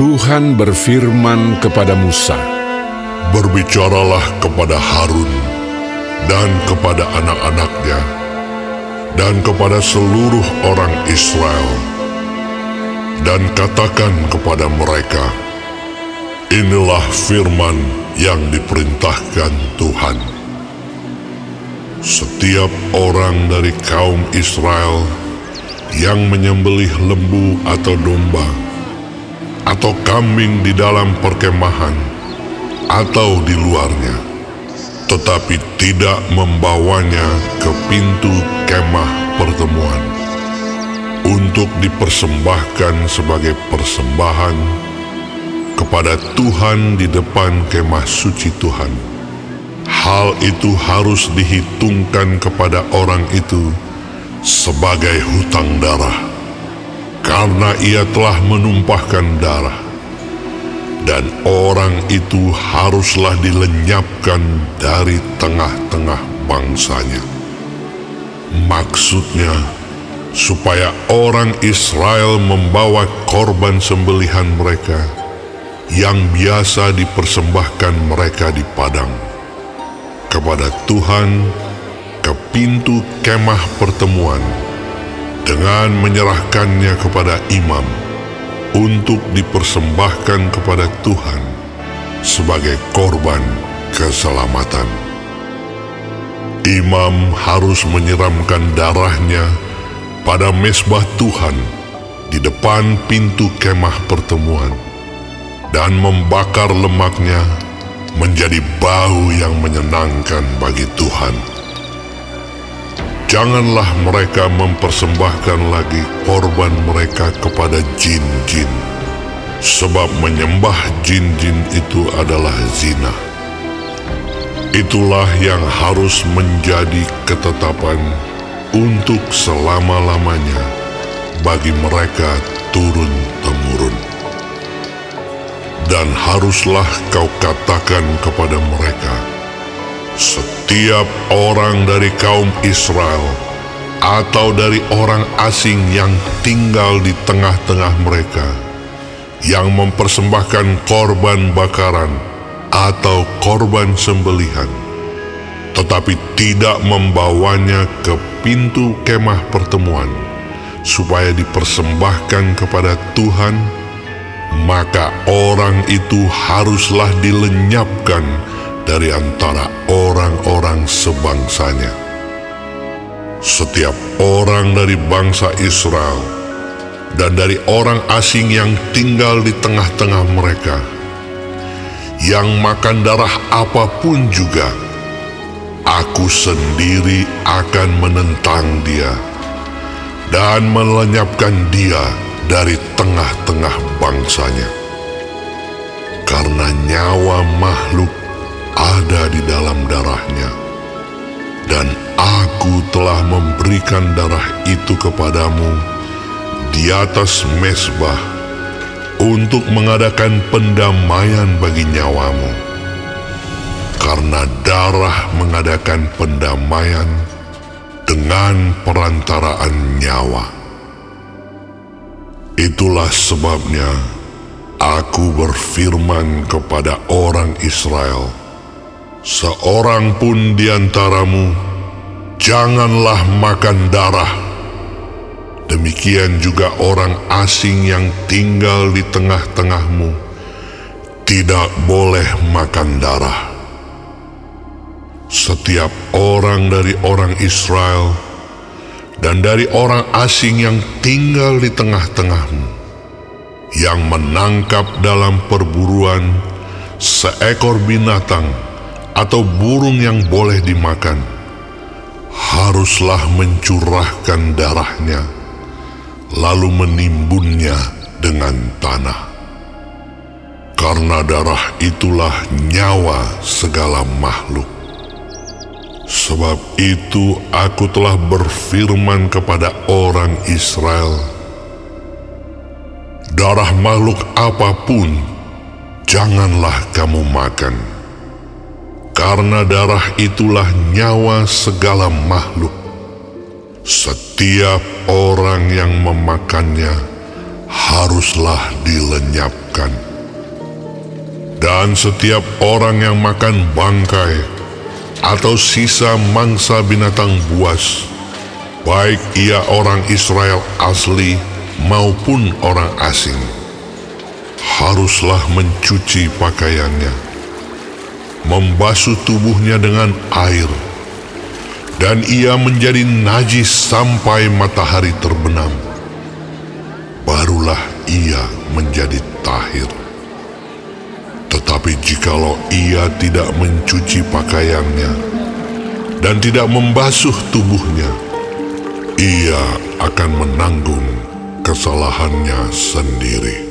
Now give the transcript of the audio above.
Tuhan berfirman kepada Musa, Berbicaralah kepada Harun dan kepada anak-anaknya dan kepada seluruh orang Israel dan katakan kepada mereka, Inilah firman yang diperintahkan Tuhan. Setiap orang dari kaum Israel yang menyembelih lembu atau domba atau kambing di dalam perkemahan atau di luarnya, tetapi tidak membawanya ke pintu kemah pertemuan untuk dipersembahkan sebagai persembahan kepada Tuhan di depan kemah suci Tuhan. Hal itu harus dihitungkan kepada orang itu sebagai hutang darah, karena ia telah menumpahkan darah. Dan orang itu haruslah dilenyapkan dari tengah-tengah bangsanya. Maksudnya, supaya orang Israel membawa korban sembelihan mereka yang biasa dipersembahkan mereka di padang. Kepada Tuhan ke pintu kemah pertemuan dengan menyerahkannya kepada imam untuk dipersembahkan kepada Tuhan sebagai korban keselamatan. Imam harus menyiramkan darahnya pada mesbah Tuhan di depan pintu kemah pertemuan dan membakar lemaknya menjadi bau yang menyenangkan bagi Tuhan. Janganlah mereka mempersembahkan lagi korban mereka kepada jin-jin, sebab menyembah jin-jin itu adalah zina. Itulah yang harus menjadi ketetapan untuk selama-lamanya bagi mereka turun-temurun. Dan haruslah kau katakan kepada mereka, setiap orang dari kaum Israel atau dari orang asing yang tinggal di tengah-tengah mereka yang mempersembahkan korban bakaran atau korban sembelihan tetapi tidak membawanya ke pintu kemah pertemuan supaya dipersembahkan kepada Tuhan maka orang itu haruslah dilenyapkan dari antara orang-orang sebangsanya. Setiap orang dari bangsa Israel dan dari orang asing yang tinggal di tengah-tengah mereka, yang makan darah apa pun juga, aku sendiri akan menentang dia dan melenyapkan dia dari tengah-tengah bangsanya. Karena nyawa makhluk ada di dalam darahnya. Dan aku telah memberikan darah itu kepadamu di atas mesbah untuk mengadakan pendamaian bagi nyawamu. Karena darah mengadakan pendamaian dengan perantaraan nyawa. Itulah sebabnya aku berfirman kepada orang Israel, Seorang pun di antaramu janganlah makan darah. Demikian juga orang asing yang tinggal di tengah-tengahmu tidak boleh makan darah. Setiap orang dari orang Israel dan dari orang asing yang tinggal di tengah-tengahmu yang menangkap dalam perburuan seekor binatang atau burung yang boleh dimakan, haruslah mencurahkan darahnya, lalu menimbunnya dengan tanah. Karena darah itulah nyawa segala makhluk. Sebab itu aku telah berfirman kepada orang Israel, Darah makhluk apa pun janganlah kamu makan karena darah itulah nyawa segala makhluk. Setiap orang yang memakannya haruslah dilenyapkan. Dan setiap orang yang makan bangkai atau sisa mangsa binatang buas, baik ia orang Israel asli maupun orang asing, haruslah mencuci pakaiannya, membasuh tubuhnya dengan air, dan ia menjadi najis sampai matahari terbenam. Barulah ia menjadi tahir. Tetapi jikalau ia tidak mencuci pakaiannya dan tidak membasuh tubuhnya, ia akan menanggung kesalahannya sendiri.